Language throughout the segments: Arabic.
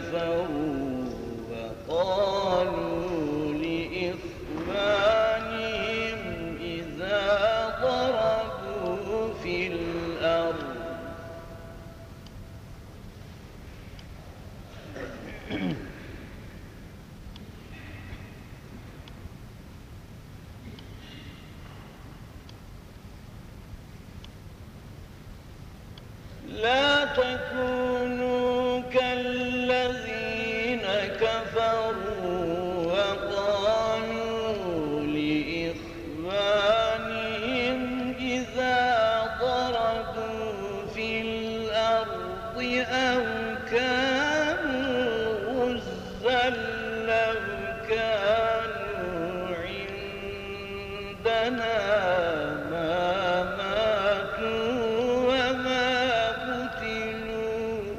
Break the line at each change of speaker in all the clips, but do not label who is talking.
كفروا وقالوا لإخوانهم إذا ضربوا في الأرض. لا تكون خطئا كانوا غزا لو كانوا عندنا ما ماتوا وما قتلوا.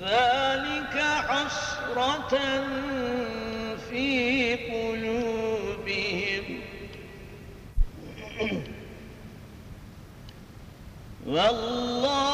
ذلك حسرة والله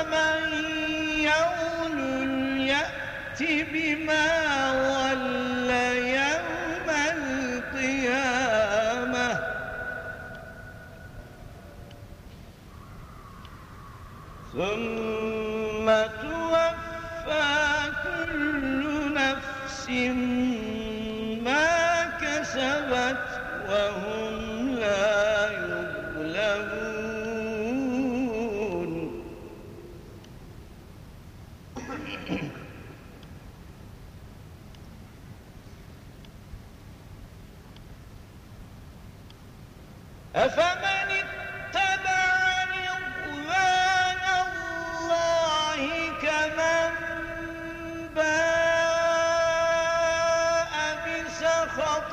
ومن يغل يأت بما غل يوم القيامة. ثم توفى كل نفس أفمن اتبع رضوان الله كمن باء بسخط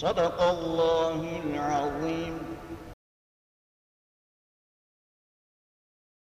صدق الله العظيم.